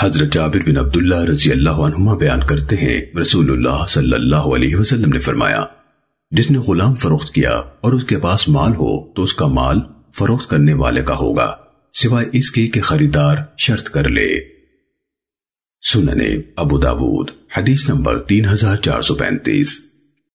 حضرت جابر بن عبداللہ رضی اللہ عنہما بیان کرتے ہیں، رسول اللہ صلی اللہ علیہ وسلم نے فرمایا، جس نے غلام فروخت کیا اور اس کے پاس مال ہو تو اس کا مال فروخت کرنے والے کا ہوگا، سوائے اس کے کہ خریدار شرط کر لے۔ سننے ابو داود، حدیث نمبر تین ہزار چار سو پینتیس۔